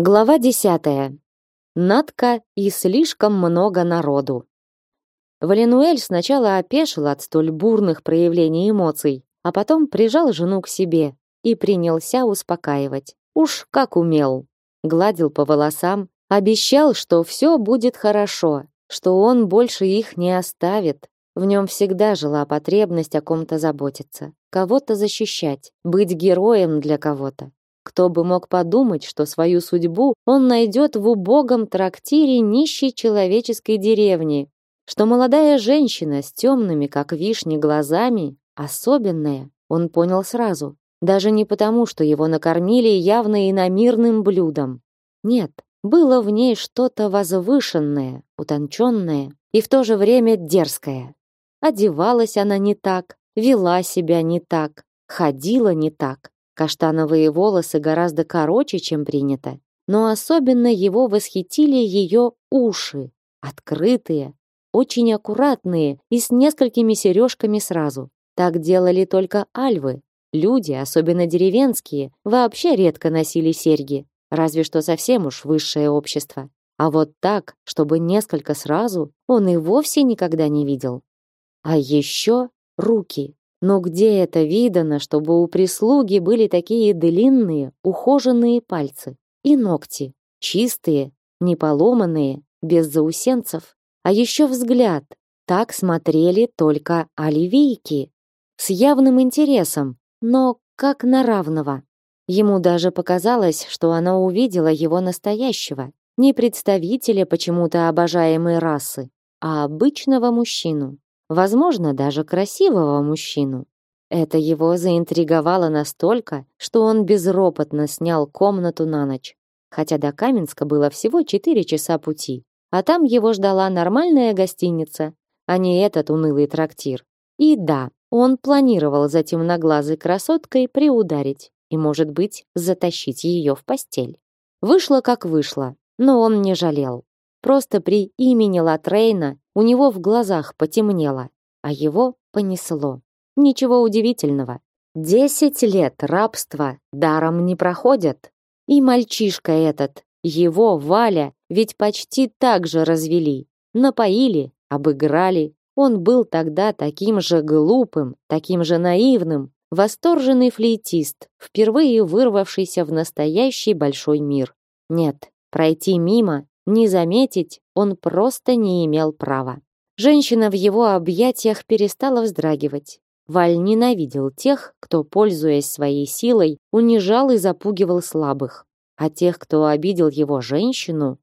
Глава десятая. Надка и слишком много народу. Валенуэль сначала опешил от столь бурных проявлений эмоций, а потом прижал жену к себе и принялся успокаивать. Уж как умел. Гладил по волосам, обещал, что все будет хорошо, что он больше их не оставит. В нем всегда жила потребность о ком-то заботиться, кого-то защищать, быть героем для кого-то. Кто бы мог подумать, что свою судьбу он найдет в убогом трактире нищей человеческой деревни, что молодая женщина с темными, как вишни, глазами особенная, он понял сразу. Даже не потому, что его накормили явно иномирным блюдом. Нет, было в ней что-то возвышенное, утонченное и в то же время дерзкое. Одевалась она не так, вела себя не так, ходила не так, Каштановые волосы гораздо короче, чем принято, но особенно его восхитили ее уши, открытые, очень аккуратные и с несколькими сережками сразу. Так делали только альвы. Люди, особенно деревенские, вообще редко носили серьги, разве что совсем уж высшее общество. А вот так, чтобы несколько сразу, он и вовсе никогда не видел. А еще руки. Но где это видано, чтобы у прислуги были такие длинные, ухоженные пальцы и ногти, чистые, не поломанные, без заусенцев, а еще взгляд. Так смотрели только оливийки, с явным интересом, но как на равного. Ему даже показалось, что она увидела его настоящего, не представителя почему-то обожаемой расы, а обычного мужчину возможно, даже красивого мужчину. Это его заинтриговало настолько, что он безропотно снял комнату на ночь. Хотя до Каменска было всего четыре часа пути, а там его ждала нормальная гостиница, а не этот унылый трактир. И да, он планировал за темноглазой красоткой приударить и, может быть, затащить ее в постель. Вышло как вышло, но он не жалел. Просто при имени Латрейна у него в глазах потемнело, а его понесло. Ничего удивительного. Десять лет рабства даром не проходят. И мальчишка этот, его, Валя, ведь почти так же развели. Напоили, обыграли. Он был тогда таким же глупым, таким же наивным, восторженный флейтист, впервые вырвавшийся в настоящий большой мир. Нет, пройти мимо, не заметить он просто не имел права. Женщина в его объятиях перестала вздрагивать. Валь ненавидел тех, кто, пользуясь своей силой, унижал и запугивал слабых. А тех, кто обидел его женщину,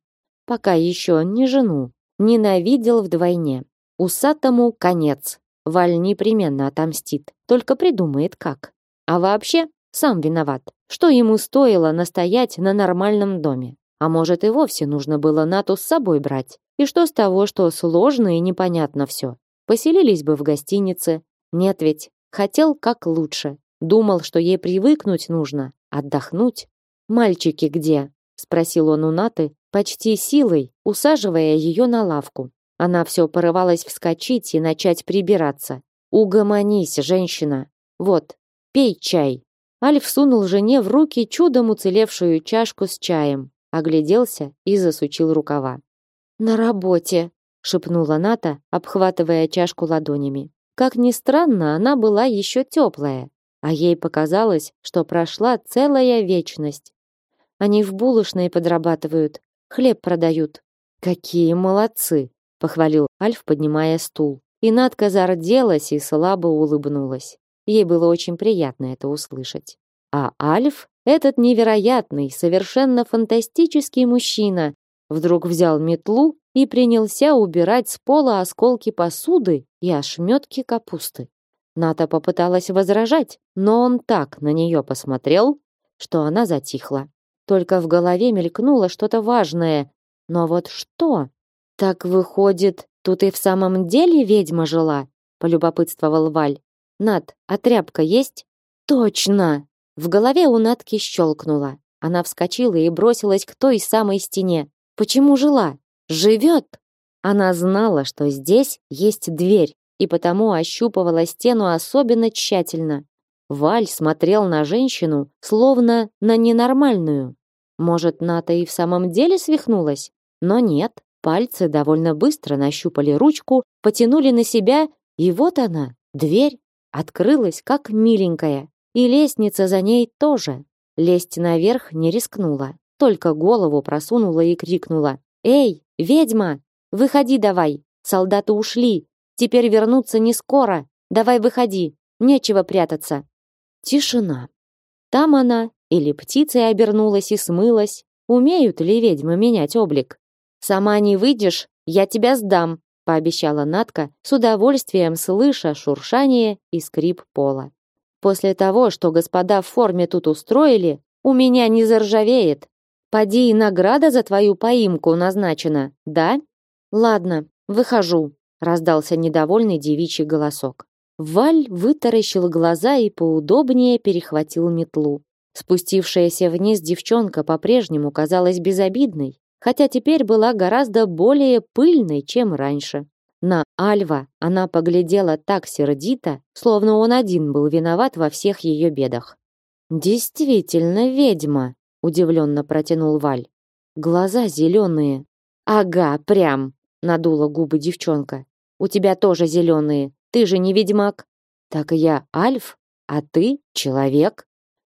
пока еще не жену, ненавидел вдвойне. Усатому конец. Валь непременно отомстит, только придумает как. А вообще, сам виноват. Что ему стоило настоять на нормальном доме? А может и вовсе нужно было Нату с собой брать? И что с того, что сложно и непонятно все? Поселились бы в гостинице. Нет ведь, хотел как лучше. Думал, что ей привыкнуть нужно, отдохнуть. «Мальчики где?» — спросил он у Наты, почти силой, усаживая ее на лавку. Она все порывалась вскочить и начать прибираться. «Угомонись, женщина! Вот, пей чай!» Альф сунул жене в руки чудом уцелевшую чашку с чаем, огляделся и засучил рукава. «На работе», — шепнула Ната, обхватывая чашку ладонями. Как ни странно, она была еще теплая, а ей показалось, что прошла целая вечность. Они в булочной подрабатывают, хлеб продают. Какие молодцы, похвалил Альф, поднимая стул. И Натка зарделась и слабо улыбнулась. Ей было очень приятно это услышать. А Альф этот невероятный, совершенно фантастический мужчина вдруг взял метлу и принялся убирать с пола осколки посуды и ошметки капусты. Ната попыталась возражать, но он так на нее посмотрел, что она затихла. Только в голове мелькнуло что-то важное. Но вот что? Так выходит, тут и в самом деле ведьма жила, полюбопытствовал Валь. Над, а тряпка есть? Точно, в голове у Натки щелкнуло. Она вскочила и бросилась к той самой стене. Почему жила? Живет! Она знала, что здесь есть дверь, и потому ощупывала стену особенно тщательно. Валь смотрел на женщину, словно на ненормальную. Может, Ната и в самом деле свихнулась? Но нет. Пальцы довольно быстро нащупали ручку, потянули на себя, и вот она, дверь, открылась как миленькая. И лестница за ней тоже. Лезть наверх не рискнула, только голову просунула и крикнула. «Эй, ведьма, выходи давай! Солдаты ушли, теперь вернуться не скоро. Давай выходи, нечего прятаться». Тишина. Там она или птицей обернулась и смылась. Умеют ли ведьмы менять облик? Сама не выйдешь, я тебя сдам, пообещала Натка, с удовольствием слыша шуршание и скрип пола. После того, что господа в форме тут устроили, у меня не заржавеет. Поди и награда за твою поимку назначена, да? Ладно, выхожу, раздался недовольный девичий голосок. Валь вытаращил глаза и поудобнее перехватил метлу. Спустившаяся вниз девчонка по-прежнему казалась безобидной, хотя теперь была гораздо более пыльной, чем раньше. На Альва она поглядела так сердито, словно он один был виноват во всех ее бедах. «Действительно ведьма», — удивленно протянул Валь. «Глаза зеленые». «Ага, прям», — надула губы девчонка. «У тебя тоже зеленые. Ты же не ведьмак». «Так я Альф, а ты человек».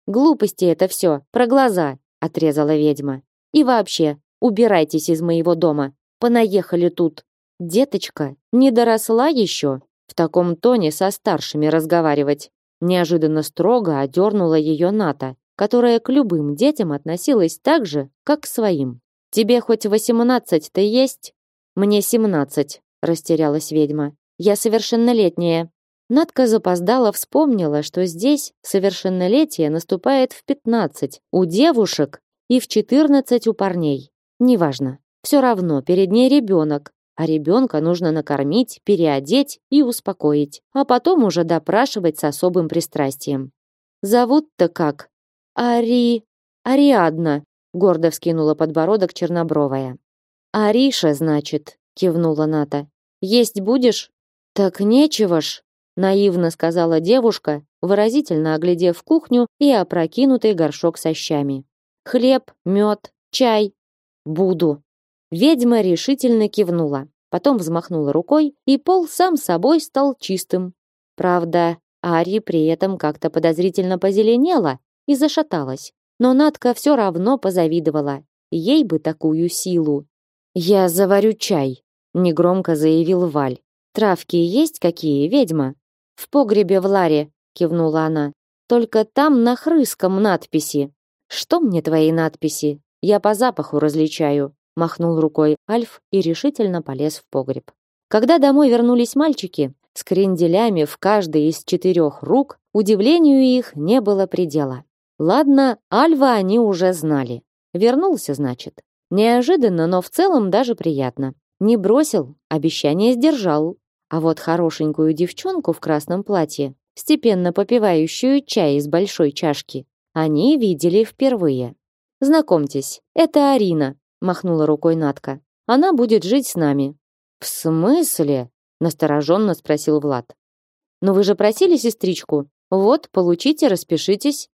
«Глупости это все, про глаза», — отрезала ведьма. «И вообще, Убирайтесь из моего дома. Понаехали тут. Деточка, не доросла еще. В таком тоне со старшими разговаривать. Неожиданно строго одернула ее Ната, которая к любым детям относилась так же, как к своим. Тебе хоть восемнадцать-то есть? Мне семнадцать, растерялась ведьма. Я совершеннолетняя. Надка запоздала вспомнила, что здесь совершеннолетие наступает в пятнадцать у девушек и в четырнадцать у парней. Неважно. Все равно перед ней ребенок, а ребенка нужно накормить, переодеть и успокоить, а потом уже допрашивать с особым пристрастием. Зовут-то как? Ари... Ариадна, гордо вскинула подбородок чернобровая. Ариша, значит, кивнула Ната. Есть будешь? Так нечего ж, наивно сказала девушка, выразительно оглядев кухню и опрокинутый горшок со щами. Хлеб, мед, чай, Буду. Ведьма решительно кивнула, потом взмахнула рукой, и пол сам собой стал чистым. Правда, Ари при этом как-то подозрительно позеленела и зашаталась. Но Натка все равно позавидовала. Ей бы такую силу. «Я заварю чай», — негромко заявил Валь. «Травки есть какие, ведьма?» «В погребе в Ларе», — кивнула она. «Только там на хрыском надписи». «Что мне твои надписи? Я по запаху различаю, махнул рукой Альф и решительно полез в погреб. Когда домой вернулись мальчики, с кренделями в каждой из четырех рук, удивлению их не было предела. Ладно, Альва они уже знали. Вернулся, значит. Неожиданно, но в целом даже приятно. Не бросил, обещание сдержал. А вот хорошенькую девчонку в красном платье, степенно попивающую чай из большой чашки, они видели впервые. Знакомьтесь, это Арина, махнула рукой Натка. Она будет жить с нами. В смысле? настороженно спросил Влад. Но вы же просили сестричку. Вот, получите, распишитесь.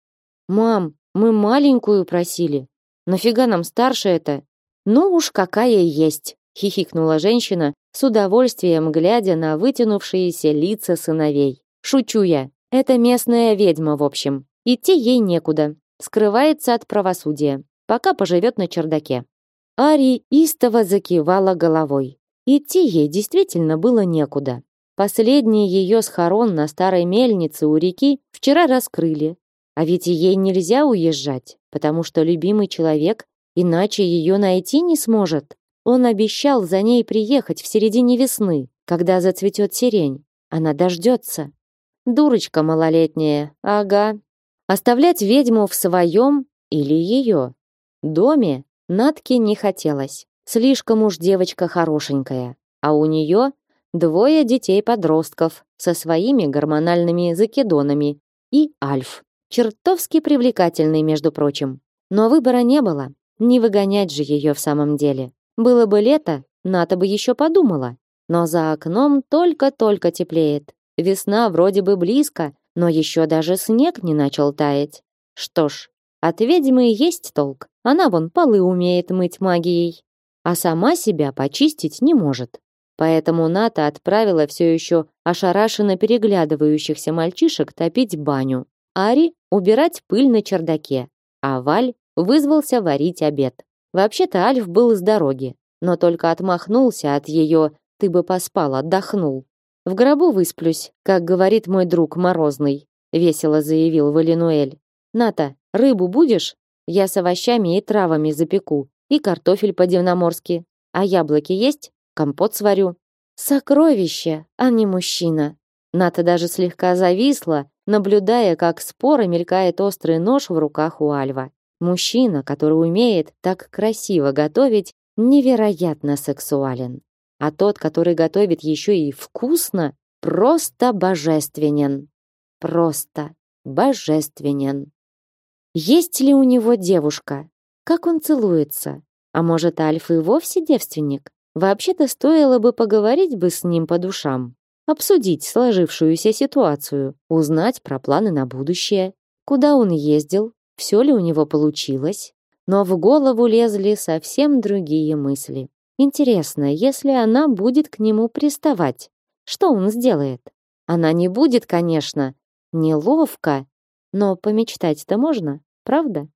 Мам, мы маленькую просили. Нафига нам старше это? Ну уж какая есть, хихикнула женщина, с удовольствием глядя на вытянувшиеся лица сыновей. Шучу я. Это местная ведьма, в общем. Идти ей некуда скрывается от правосудия, пока поживет на чердаке. Ари истово закивала головой. Идти ей действительно было некуда. Последний ее схорон на старой мельнице у реки вчера раскрыли. А ведь ей нельзя уезжать, потому что любимый человек иначе ее найти не сможет. Он обещал за ней приехать в середине весны, когда зацветет сирень. Она дождется. Дурочка малолетняя, ага, Оставлять ведьму в своем или ее доме Натке не хотелось. Слишком уж девочка хорошенькая, а у нее двое детей-подростков со своими гормональными закидонами и Альф, чертовски привлекательный, между прочим. Но выбора не было, не выгонять же ее в самом деле. Было бы лето, Ната бы еще подумала. Но за окном только-только теплеет. Весна вроде бы близко, но еще даже снег не начал таять. Что ж, от ведьмы есть толк. Она вон полы умеет мыть магией, а сама себя почистить не может. Поэтому Ната отправила все еще ошарашенно переглядывающихся мальчишек топить баню, Ари убирать пыль на чердаке, а Валь вызвался варить обед. Вообще-то Альф был с дороги, но только отмахнулся от ее «ты бы поспал, отдохнул». «В гробу высплюсь», как говорит мой друг Морозный, весело заявил Валинуэль. «Ната, рыбу будешь? Я с овощами и травами запеку, и картофель по-дивноморски. А яблоки есть? Компот сварю». Сокровище, а не мужчина. Ната даже слегка зависла, наблюдая, как споро мелькает острый нож в руках у Альва. Мужчина, который умеет так красиво готовить, невероятно сексуален. А тот, который готовит еще и вкусно, просто божественен. Просто божественен. Есть ли у него девушка? Как он целуется? А может, Альф и вовсе девственник? Вообще-то стоило бы поговорить бы с ним по душам, обсудить сложившуюся ситуацию, узнать про планы на будущее, куда он ездил, все ли у него получилось. Но в голову лезли совсем другие мысли. Интересно, если она будет к нему приставать, что он сделает? Она не будет, конечно, неловко, но помечтать-то можно, правда?